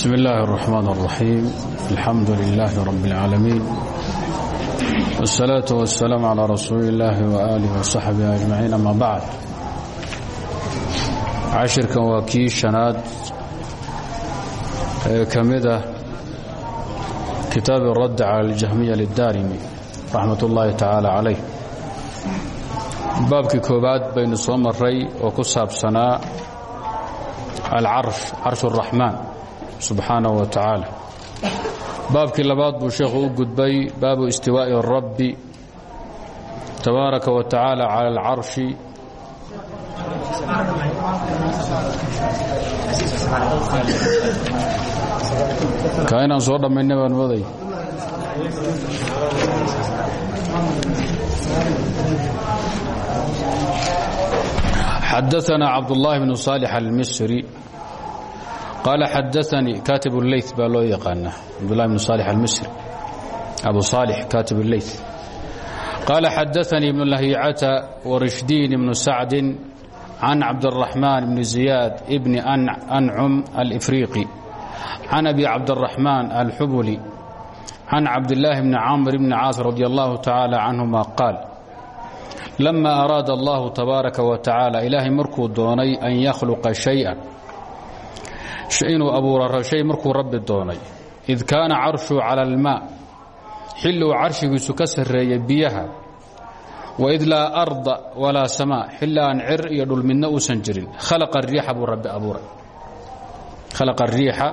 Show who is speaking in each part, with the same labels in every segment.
Speaker 1: بسم الله الرحمن الرحيم الحمد لله رب العالمين والصلاة والسلام على رسول الله وآله وصحبه أجمعين أما بعد cashirkan waa kii shanaad ee ka mida kitaab الradd calى اljahmiya liلdarimi raxmat ullaahi tacaala calayh baabkii koobaad baynu soo maray oo ku saabsanaa alcarsh carsh الraxmaan subxaanaه wa tacaala baabkii labaad buu sheekhu u gudbay baabu istiwaaءi الrabbi tabaaraka wa tacaala calى اlcarshi ka inaan soo dhammayna baan mooday xadaثna cabdالlahi bn صاlح الmisri qaala xadaثanii katib الleyث baa loo yaqaana cabdالlahi bn صاlح الmisri abu صاlح katib الleyث qaala xadaثanii ibn lahicata warishdiin ibn sacdi can cabdالرaحmaan bn زiyaad bn ancum alإfriiqi can abi cabdالرaحmaan alxubuli can cabdالlaahi bni camr bni caas radi allahu tacaala canهuma qaal lama araada allahu tabaaraka wa tacaala ilaahay markuu doonay an yakhluqa شhayئan inuu abuuro shay markuu rabbi doonay. Id kaana carshuu calى اlmaa xilli uu carshigiisu ka sarreeyay biyaha. Waid laa arda walaa samaa. Xilli aan cir iyo dhul midna uusan jirin. Khalaqa ariixa buu rabbi abuuray. Khalaqa ariixa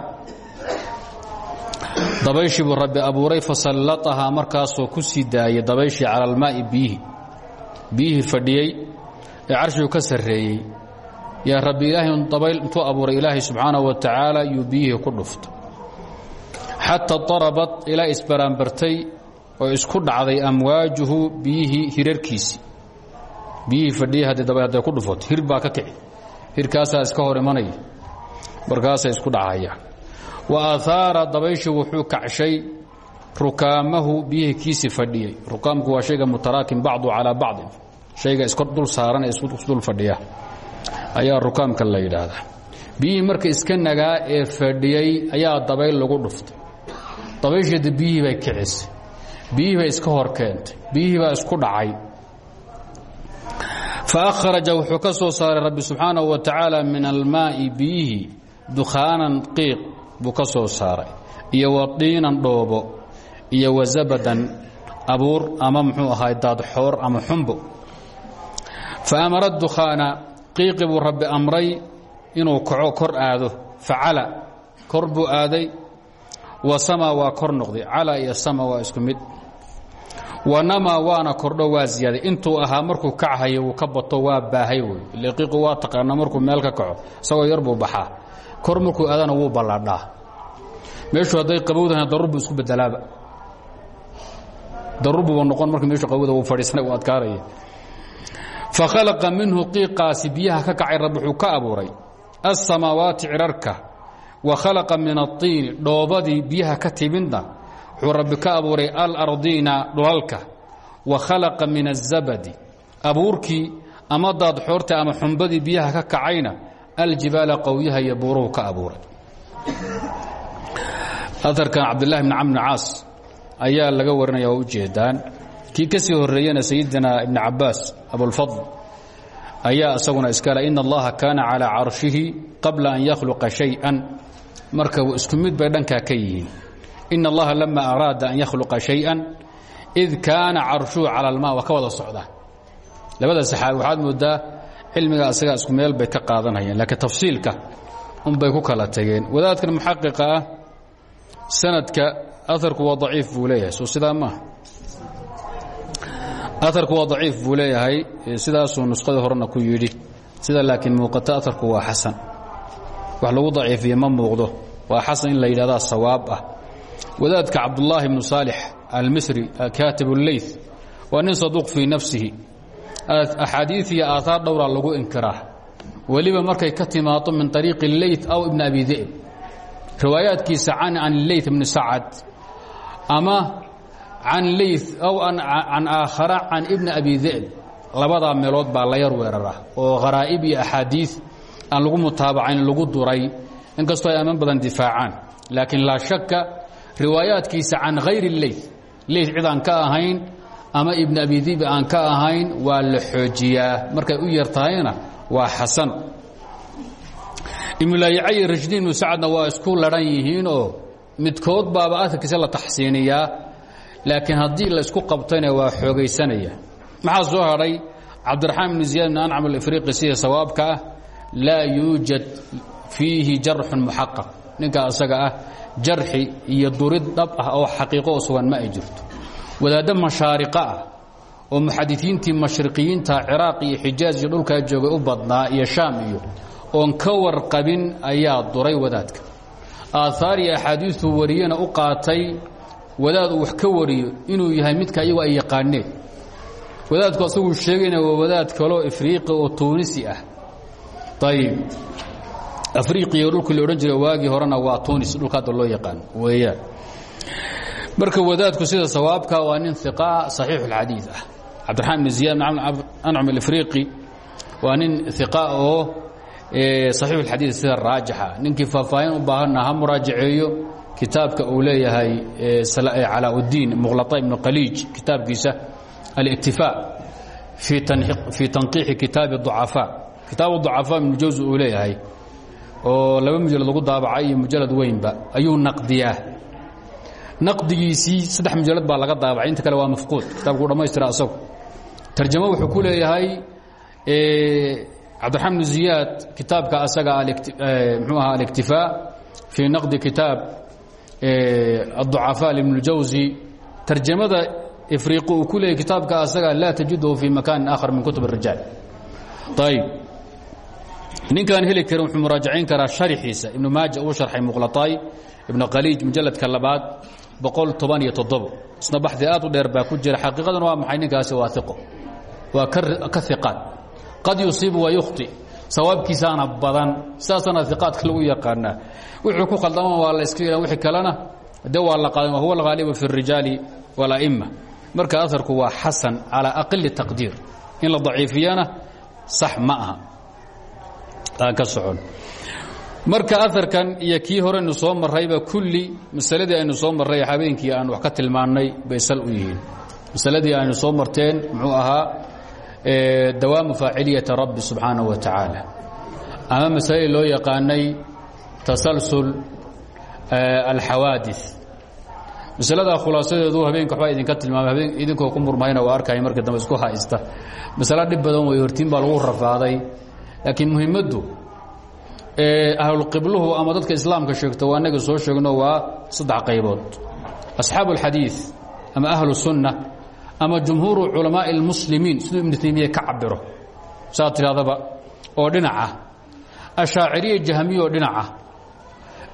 Speaker 1: dabayshii buu rabbi abuuray fasallatahaa markaasoo ku sii daayay dabayshii cala almaa'i biyihii biyihii fadhiyey ee carshigu ka sarreeyey yaa rabbi ilaahay dabayl intuu abuuray. Ilaahay subxaanahu wa tacaala yuu biyihii ku dhuftay. Xataa darabad ilaa isbaraanbartay oo isku dhacday amwaajuhu biyihii hirarkiisii biyihii fadhiyey haddii dabay hadday ku dhufato hir ka kici. Hirkaasaa iska hor imanaya. Markaasay isku dhacayaan wa aahaara dabayshii wuxuu kacshay rukaamahu biyihii kiisii fadhiyey rukaamku waa shayga mutaraakim bacdu calaa bacdin. Shayga iska dul saaran ee isdul fadhiya ayaa rukaamka la yidhaahdaa. Biyihii marka iska nagaa ee fadhiyey ayaa dabayl lagu dhuftay. Dabaysheeda biyihii bay kicisay. Biyihii bay iska hor keentay. Biyihii baa isku dhacay. Fa akhraja wuxuu ka soo saaray rabbi subxaanahu wa tacaala min almaa'i biyihii dukhaanan qiiq buu ka soo saaray iyo wa diinan dhoobo iyo wa zabadan abuur ama muxuu ahaay daadxoor ama xumbo. Fa amara dukhaana qiiqi buu rabbi amray inuu kaco kor aado. Facala kor buu aaday. Wa sama waa kor noqday. Cala iyo sama waa isku mid. Wa nama waana kordho waa ziyaaday. Intuu ahaa markuu kachayo wuu ka bato waa baahay wey. Ile qiiqu waa taqaana markuu meel ka kaco isagoo yar buu baxaa. Kor markuu aadana wuu ballaadhaa meeshu hadday qabowdahan daruur buu isku bedelaaba daruur buuba noqon marka meeshu qabowda wuu fadhiisana uu adkaaraya fa khalaqa minhu qiiqaasi biyaha ka kacay rabbi wuxuu ka abuuray alsamaawaati cirarka wa khalaqa min aطiini dhoobadii biyaha ka timidna wuxuu rabbi ka abuuray alardiina dhulalka. Wa khalaqa min azabadi abuurkii ama daadxoorta ama xumbadii biyaha ka kacayna aljibaala qowyaha iyo buuruhu ka abuuray. Aarkan cabdulahi bn camr caas ayaa laga warinaya waa ujeedaan kii ka sii horeeyana sayidina ibn cabaas abulfadl ayaa isaguna iskale in allaha kaana calaa carshihi qabla an yakhluqa shay-an. Marka isku mid bay dhankaa ka yihiin. In allaha lama araada an yakhluqa shay-an id kaana carshuhu cala alma waa ka wada socdaa. Labada saxaabi waxaad moodaa cilmiga asagaa isku meel bay ka qaadanayeen laakiin tafsiilka unbay ku kala tageen. Wadaadkan muxaqiqa ah sanadka aarku waa daciif buu leeyahay soo sidaa maaha aarku waa daciif buu leeyahay sidaasuu nusqadii horena ku yidhi. Sida laakiin muuqata aarku waa xasan. Wax lagu daciifiye ma muuqdo. Waa xasan in la yidhahdaa sawaab ah. Wadaadka cabdulaahi bnu saalix almisri kaatib اleyth waa nin saduuq fii nafsihi. Axaadiid iyo aaaar dhowraa lagu inkiraa weliba markay ka timaado min ariiqi اleyth aw ibn abi di'b riwaayaadkiisa can can leyth bni sacad. Ama can leyth aw can aakhara can ibni abi di'b labadaa meelood baa la yar weerara oo kharaa'ib iyo axaadiid aan lagu mutaabacayn lagu duray inkastoo ay aman badan difaacaan laakiin laa shaka riwaayaadkiisa can hayri leyt leyt cid aan ka ahayn ama ibn abi dibi aan ka ahayn waa la xoojiyaa markay u yar tahayna waa xasan ibnulaayicay rashdiin ibnu sacadna waa isku ladhan yihiinoo midkood baaba aarkiisa la taxsiiniyaa laakiin haddii la isku qabtayna waa xoogaysanaya. Maxaa soo hadhay cabdiraxmaan ibnu ziyaad ibn ancam alifriqi sida sawaabka ah laa yuujad fiihi jarxun muxaqaq ninka asaga ah jarxi iyo durid dhab ah oo xaqiiqo oo sugan ma ay jirto. Wadaaddo mashaariqa ah oo muxadisiintii mashriqiyiinta ciraaq iyo xijaaj iyo dhulkaa joogay u badnaa iyo shaam iyo oon ka warqabin ayaa duray wadaadka. Aaaar iyo axaadiistuu wariyena u qaatay wadaad uu wax ka wariyo inuu yahay midka iyagu ay yaqaaneen. Wadaadku asaguu sheegayna waa wadaad kaloo ifriiqi oo tuunisi ah. Ayib afriqiya dhulkii la odhan jiray waagii horena waa tunis dhulka hadda loo yaqaan weeyaan. Marka wadaadku sida sawaabka waa nin iqa saxiix اlxadiid ah. Cabdiraxmaan ibn ziyad ancum alifriqi waa nin iqa oo saxiix اlxadiid sida raajixa ninkii faahfaahin u baahanna ha muraajaceeyo kitaabka uu leeyahay calaa udiin muqhlaa ibnu qaliij kitaabkiisa alاktifaa fii tanqiixi kitaabi ducafaa kitaabu ducafaa ibnu jawsi uu leeyahay oo laba mujalad lagu daabacay iyo mujalad weynba ayuu naqdiyaa naqdigiisii saddex mujalad baa laga daabacay inta kale waa mafquud kitaabkuu dhammaystira asagu. Tarjamo wuxuu ku leeyahay cabdiraxmaan bnu ziyaad kitaabka asaga mxuu ahaa aliktifaa fii naqdi kitaab الضucafاء لibn اjawsi tarjamada ifriiqi uu ku leeyay kitaabka asaga laa tajiduhu fii makaanin aakhar min kutub الrijaal ayb ninkaan heli karin wuxuu muraajacayn karaa sharixiisa ibnu maaja uu sharxay muqlataay ibnu qaliij mujaladka labaad boqol toban iyo toddobo isna baxdi aad u dheer baa ku jira xaqiiqaduna waa maxay ninkaasi waa iqo waa ka iqaad qad yusiibu wa yukhti sawaabkiisaana badan sidaasana iqaadka lagu yaqaanaa wuxuu ku khaldama waa la iska yidhan wixii kalena de waa la qaadan huwa alghaalibu fi الrijaali wاla'ima marka aarku waa xasan calى aqali taqdiir in la daciifiyana sax ma aha aan ka socon marka aarkan iyo kii horeynu soo marrayba kulli masaladii aynu soo marray habeenkii aan wax ka tilmaannay bay sal u yihiin masaladii aynu soo marteen muxuu ahaa dawaamu faaciliyati rabbi subxaanaه wa tacaala. Ama masaladii loo yaqaanay tasalsul alxawaadi masalada khulaasadeedu habeenka waxbaa idinka tilmaamay habeen idinkoo ku murmayna waa arkaya markii dambe isku haysta masalo dhib badan wey hortiin baa lagu rafaaday laakiin muhiimaddu ahlulqibluhu ama dadka islaamka sheegto waa inaga soo sheegno waa saddex qaybood. Asxaabu alxadiid ama ahlu sunna ama jumhuuru culamaa'i اlmuslimiin siduu ibnu taymiya ka cabiro saa oo dhinaca ashaaciriya jahmiya oo dhinaca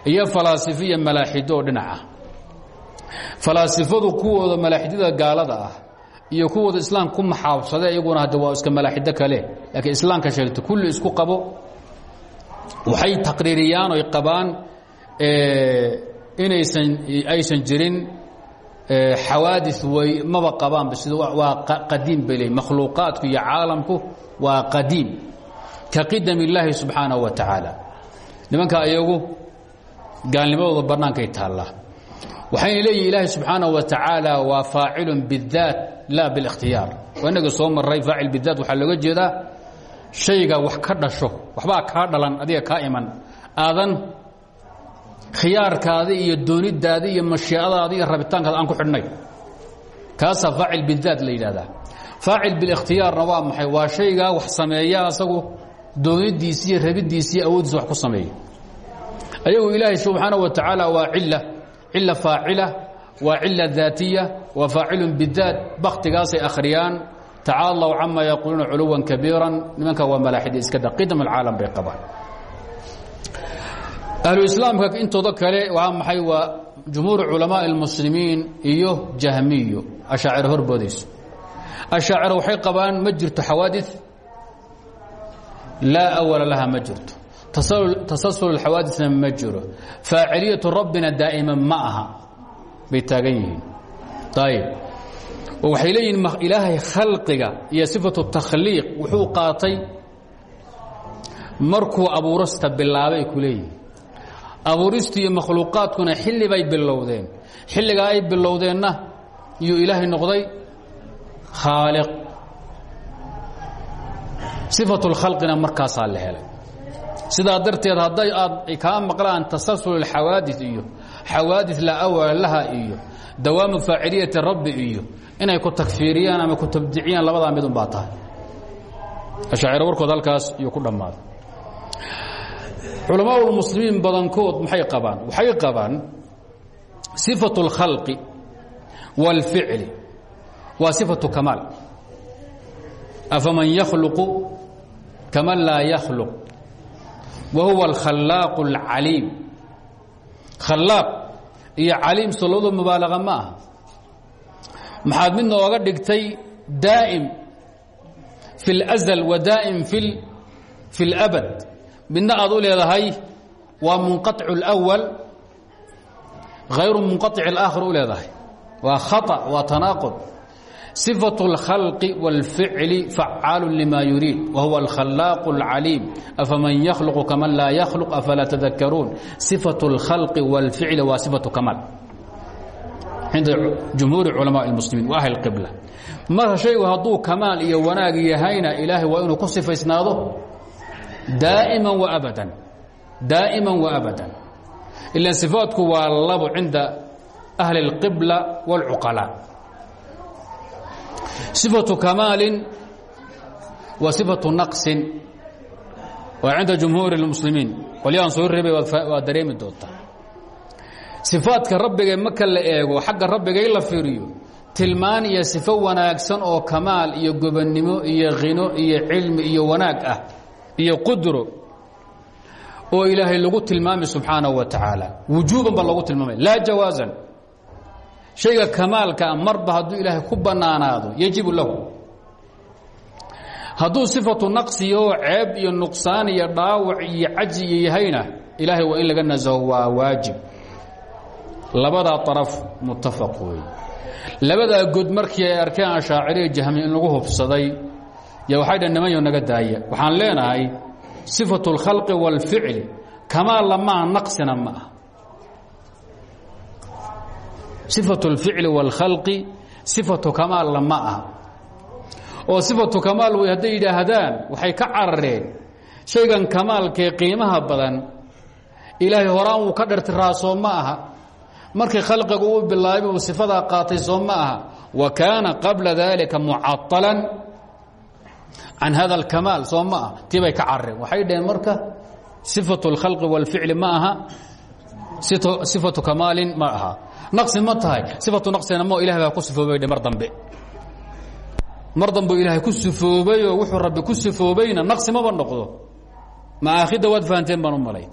Speaker 1: iyo falaasifiya malaaxido dhinaca. Falaasifadu kuwooda malaaxidada gaalada ah iyo kuwooda islaam ku maxaabsada iyaguna hadde waa iska malaaxido kale laakiin islaamka sheegta kulli isku qabo. Waxay taqriiriyaan oy qabaan inaysan aysan jirin xawaadi way maba qabaanba sid waa qadiim bay leey makhluuqaadku iyo caalamku waa qadiim. Ka qidam illaahi subxaanahu wa tacaala. Nimanka iyagu gaalnimadooda bannaankay taallaa. Waxayna leeyihiin ilaahi subxaanahu wa tacaala waa faacilun bidaat laa bilikhtiyaar oo innaga soo maray faacil bidaat waxaa looga jeedaa shayga wax ka dhasho waxbaa kaa dhalan adiga kaa iman. Aadan khiyaarkaadii iyo doonidaadii iyo mashiicadaadii iyo rabitaankaada aan ku xidhnay. Kaasaa faacil bidaat la yidhahdaa faacil bilikhtiyaarna waa maxay? Waa shaygaa wax sameeya asagu doonidiisi iyo rabidiisi iyo wax ku sameeya. Ayagu ilaahay subxaana wa tacaala waa cilla cilla faacila waa cila daatiya waa faacilun bidaat bakhtigaasay akhriyaan. Tacaalow camaa yaquuluuna culuwan kabiiran. Nimanka waa malaaxida iska da qidam alcaalam bay qabaan ahlu islaamka intooda kale waa maxay? Waa jumhuur culamaai اlmuslimiin iyo jahmiyo ashaacir horboodayso ashaacir waxay qabaan ma jirto xawaadi laa awala laha ma jirto. Tasalsul xawaadina ma jiro. Faaciliyatu rabbina daa'ima ma aha. Bay taagan yihiin. Ayb oo waxay leeyihiin ilaahay khalqiga iyo sifatu takhliiq wuxuu qaatay markuu abuurasta bilaabay ku leeyihiin abuuristu iyo makhluuqaadkuna xilli bay bilowdeen. Xilligaa ay bilowdeenna iyuu ilaahay noqday khaaliq. Sifatu lkhalqina markaasaa la helay. Sidaa darteed hadday aad kaa maqlaan tasalsul اlxawaadis iyo xawaadis laa awala laha iyo dawaamu faaciliyati rabbi iyo inay ku takfiiriyaan ama ku tabdiciyaan labadaa midun baa tahay. Ashaaciro warkood halkaas iyuu ku dhammaaday culamaa lmuslimiin badankood maxay qabaan waxay qabaan sifatu اlkhalqi wاlficli waa sifatu kamaal afaman yakhluqu kaman laa yakhluq wa huwa alkhallaaq اlcaliim khallaaq iyo caliim solowda mubaalaqa ma aha maxaad mid nooga dhigtay daa'im fi اlأzl wa daa'im fi اlabad midna aad u leedahay waa munqaطic اlأwal hayru munqaطic اlآkhir u leedahay waa khaطأ waa tanaaqud صفة الخلق والفعل فعاal لma يuريid وهuو الkhلاaq العليم أفmن يخلق كmن laa يخلق أفlا تذكرون صفة الخلق والفعل waa صفة كmاal cinda جمهوuر cلماء المسلمين وأهل القبلة marka شhaygu hadduu كماal iyo wanaag yahayna ilaahay waa inuu ku sifaysnaado daaئما وأبدا daaئما وأبدا إلا صفاaتku waa labo cinda أهل القبلة والعقلاء صفة كماaل wa صفaة نqص waa cinda جمهوuر المسلimiin qolyahan soo reebay waad dareemi doontaa صiفaaتka rabbiga marka la eego xagga rabbigay la fiiriyo tilmaan iyo صifo wanaagsan oo kamaal iyo gobonnimo iyo khino iyo cilmi iyo wanaag ah iyo qudro oo ilaahay lagu tilmaamay subحaanaه وa taعaalى wujuuban ba lagu tilmaamay laa jawaaزan shayga kamaalkaa marba hadduu ilaahay ku bannaanaado yajibu lahu hadduu sifatu naqsiyo ceeb iyo nuqsaan iyo dhaawac iyo caji iyo yahayna ilaahay waa in laga nasaho waa waajib labadaa araf muttafaq wey labadaa god markii ay arkeen ashaaciriya jahmi in lagu hubsaday y waxay dhan nimanyo naga daaya waxaan leenahay sifatu اlkhalqi wاlficli kamaal lamaha naqsina ma ah صifaة الficli واlkhalqi صifatu kamaalna ma aha oo صifatu kamaal wey hadday yidhaahdaan waxay ka carareen shaygan kamaalkee qiimaha badan ilaahay horaan wuu ka dhertiraa soo ma aha markii khalqigu uu bilaabay uu sifadaa qaatay soo ma aha wa kaana qabla dalika mucaطala can hada alkamaal soo tibay ka careen waxay dhaheen marka sifatu اlkhalqi wاlficli ma aha sifatu kamaalin ma aha naqsi ma tahay sifatu naqsina mo ilahay baa ku mar dambe mar dambu ilaahay ku sifoobayoo wuxuu rabbi ku naqsi maba noqdo maaakhidda waad fahanteen baan u malay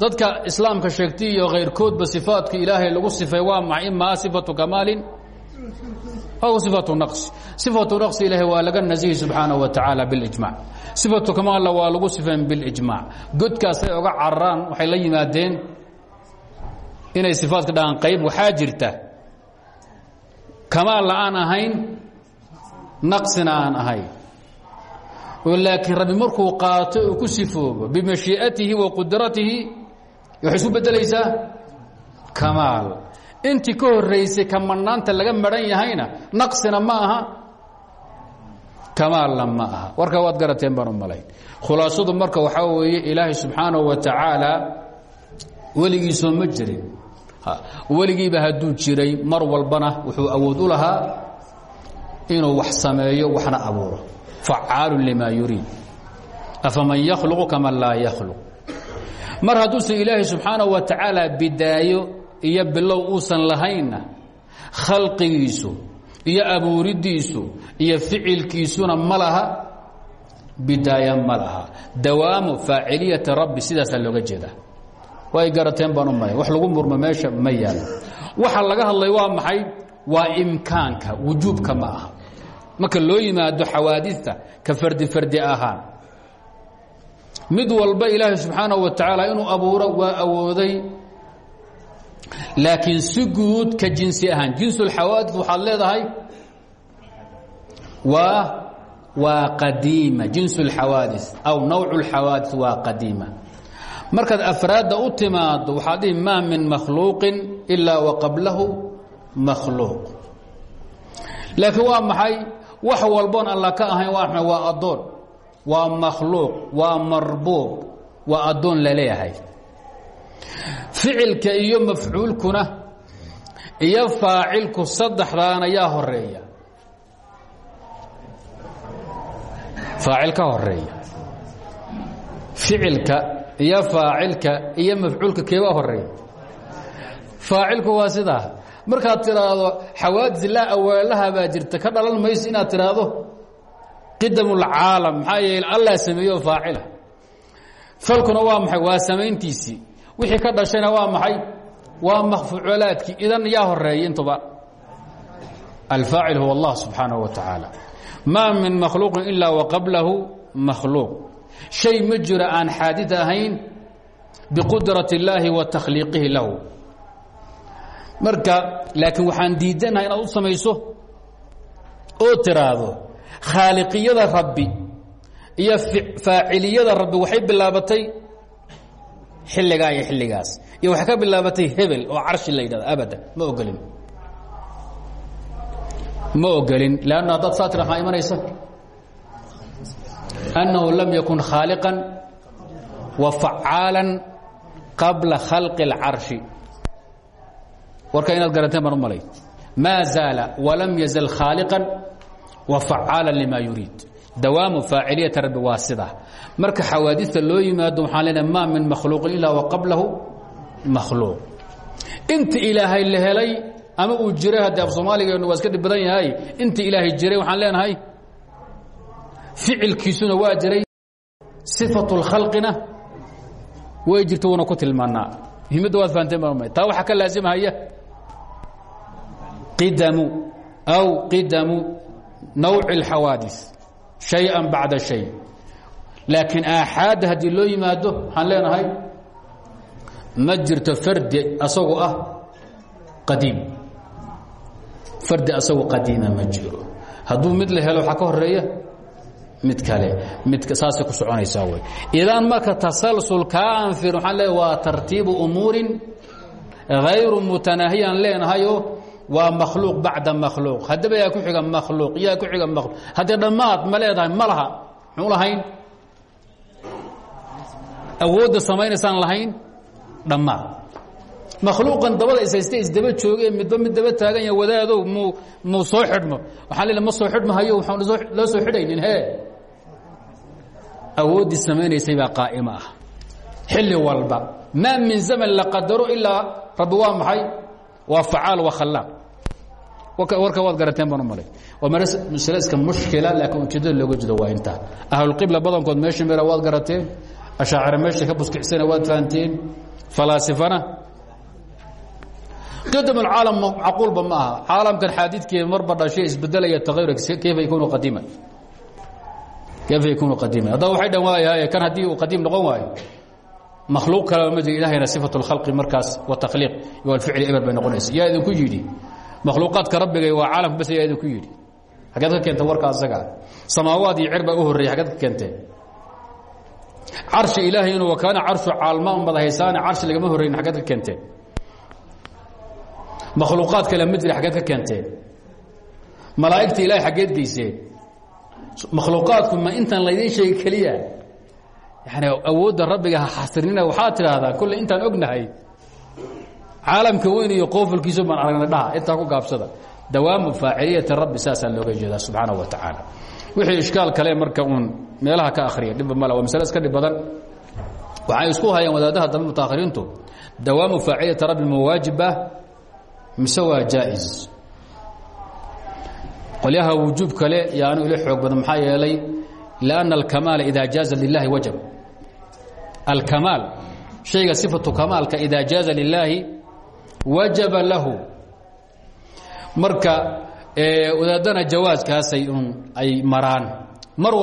Speaker 1: dadka islaamka sheegti iyo kayrkoodba sifaadku ilaahay lagu sifay waa maxay imaa sifatu kamaalin aw sifatu naqsi sifatu naqsi ilaahay waa laga nasihi subxaanaه wa tacaala biاlijmac sifatu kamaalna waa lagu sifayn biاlijmac godkaasay oga cararaan waxay la yimaadeen inay sifaadka dhahaan qayb waxaa jirta kamaal la-aan ahayn naqsina aan ahayn oo laakiin rabbi markuu qaato uu ku sifoobo bimashii'atihi wa qudratihi waxay isu beddelaysaa kamaal intii ka horraysay ka laga madhan yahayna naqsina ma aha. Kamaalna ma aha. Warkaa waad garateen baan u khulaasadu marka waxaa weeye ilaahay subxaanahu wa tacaala weligiisoo ma jirin. Weligiiba hadduu jiray mar walbana wuxuu awood u lahaa inuu wax sameeyo waxna abuuro. Facaalu lima yuriid. Afaman yakhluqu kaman laa yakhluq. Mar hadduusan ilaahay subxaanahu wa tacaala bidaayo iyo bilow uusan lahaynna khalqigiisu iyo abuuridiisu iyo ficilkiisuna ma bidaaya ma laha. Dawaamu rabbi sidaasaa looga jeedaa way garateen baan u wax lagu murmo meesha ma waxa laga hadlay waa maxay? Waa imkaanka wujuubka ma aha. Marka loo yimaado xawaadista ka fardi fardi ahaan. Mid walba ilaahay subxaanahu wa tacaala inuu abuuro waa awooday laakiin si guud ka jinsi ahaan. Jinsulxawaadis waxaad leedahay? Waa waa qadiima. Jinsu اlxawaadis aw nawcu اlxawaadis waa qadiima. Markaad afraadda u timaado waxaad dhihi maa min makhluuqin ilaa wa qablahu makhluuq. Laakiin waa maxay? Wax walboon alla ka ahayn waa maxay waa addoon. Waa makhluuq. Waa marbuub waa la leeyahay ficilka iyo mafcuulkuna iyo faacilku saddexdaana yaa horreeya faacil horreeya ficilka iyo faacilka iyo mafcuulka keebaa horreeya faacilku waa sidaa. Markaad tidhaahdo xawaadis laa awaalaha baa jirta ka dhalan mayso inaad tidhaahdo qidamulcaalam maxaa yeele allah sameeyo faacila. Falkuna waa maxay? Waa samayntiisii wixii ka dhashayna waa maxay? Waa makfuculaadkii idan yaa horreeya intuba. Alfaacil huwa allah subxaanaه wa tacaala maa min makhluuqin ilaa waqablahu makhluuq shay ma jiro aan xaadid ahayn biqudrati اllaahi wa takhliiqihi lahu. Marka laakiin waxaan diidanahay inaad u samayso oo tiraahdo khaaliqiyada rabbi iyo faaciliyada rabbi waxay bilaabatay xilligaa iyo xilligaas. Iyo waxay ka bilaabatay hebel oo carshi la yidhahdo abada ma ogolin. Ma ogolin. Lanna haddaad saa tira annahu lam yakun khaaliqan wa facaalan qabla khalqi اlcarshi warka inaad garanteen baan u malay. Maa zaala walam yazal khaaliqan wa facaala lima yuriid dawaamu faaciliyata rabbi waa sidaa marka xawaadista loo yimaado waxaan leenahay maa min makhluuqin ilaa wa qablahu makhluuq. Inta ilaahay la helay ama uu jiray haddii af soomaaligeenu waa iska dhib badan yahay inta ilaahay jiray waxaan leenahay ficilkiisuna waa jiray sifatu lkhalqina way jirta wuuna ku tilmaanaa muhimadda waad fahanteen umay taa waxaa ka laasimhaya qidamu aw qidamu nawci اlxawaadis شhayئa bacda shay laakiin aaxaadda haddii loo yimaado waxaan leenahay ma jirto fardi asagoo ah qadiim fardi asagoo qadiima ma jiro hadduu mid la mid kale mid saasay ku soconaysaa wey idan marka tasalsul kaa anfir waxaan leeyahay waa tartiibu umuurin hayru mutanaahiyan leenahayo waa makhluuq bacda makhluuq. Haddaba yaa ku xiga makhluuq yaa ku xiga makhluuq. Haddii dhammaad ma leedahay ma laha. Muxuu lahayn? Awoodda samaynaysaan lahayn? Dhammaad. Makhluuqan dabada ishayste isdaba jooge midba mid daba taagan ya wadaadow muu muu soo xidhmo. Waxaa leela ma soo xidhmahayo waxaan loo soo xidhaynin he awooddii samaynaysay baa qaa'ima ah. Xilli walba. Maa min zaman la qadaro ilaa rabbi waa maxay? Waa facaal waa khallaaq warka waad garateen baan u malay. Waa masle iska mushkila laakiin ujeedada looga jeedo waa intaa ahlulqibla badankood meesha mera waad garateen ashaacire meesha ka buskicsana waad fahanteen falaasifana. Qidam alcaalam macquulba ma aha. Caalamkan xaadidkeeda marba dhashay isbedelaya tagayur kayfa yakunu qadiiman. Kayfa yakunu qadiiman. Haddaba waxay dhan waayahay kan haddii uu qadiim noqon waayo makhluuq kaleba ma jiro. Ilahayna sifatu اlkhalqi markaas wa takhliiq iyo alficli eber bay noqonaysa yaa idinku yidhi makhluuqaadka rabbiga waa caalamka bas yaa idinku yidhi. Xaggeed ka keenta warka asagaa samaawaad iyo cer baa u horreeyay xaggeed ka keenteen carshi ilaahay inuu wakaana carshu caalma un bada haysaane carshi lagama horreyin xaggeed ka keenteen makhluuqaad kale ma jira xaggeed ka keenteen malaa'igta ilahay xaggeed geyseen makhluuqaadku ma intaan laydiin sheegi keliya yani awoodda rabbiga ha xasrinina waxaad tidhaahdaa kolle intaan ognahay caalamka weyn iyo qoofalkiisu baan aragnay dhaha intaa ku gaabsada. Dawaamu faaciliyati rabbi saasaa looga jeedaa subxaana wa tacaala. Wixii ishkaal kale marka uun meelaha ka akhriya dhibba male waa masale iska dhib badan. Isku hayaan wadaadaha dambe mutaakhiriintu dawaamu faaciliyati rabbi ma waajib ah mise waa kale yaanu ila xoog badan maxaa yeelay lianna alkamaala idaa jaaza lilahi wajab. Alkamaal shayga sifatu kamaalka idaa jaaza lilaahi wajaba lahu. Marka wadaadana jawaaskaasay un ay maraan. Mar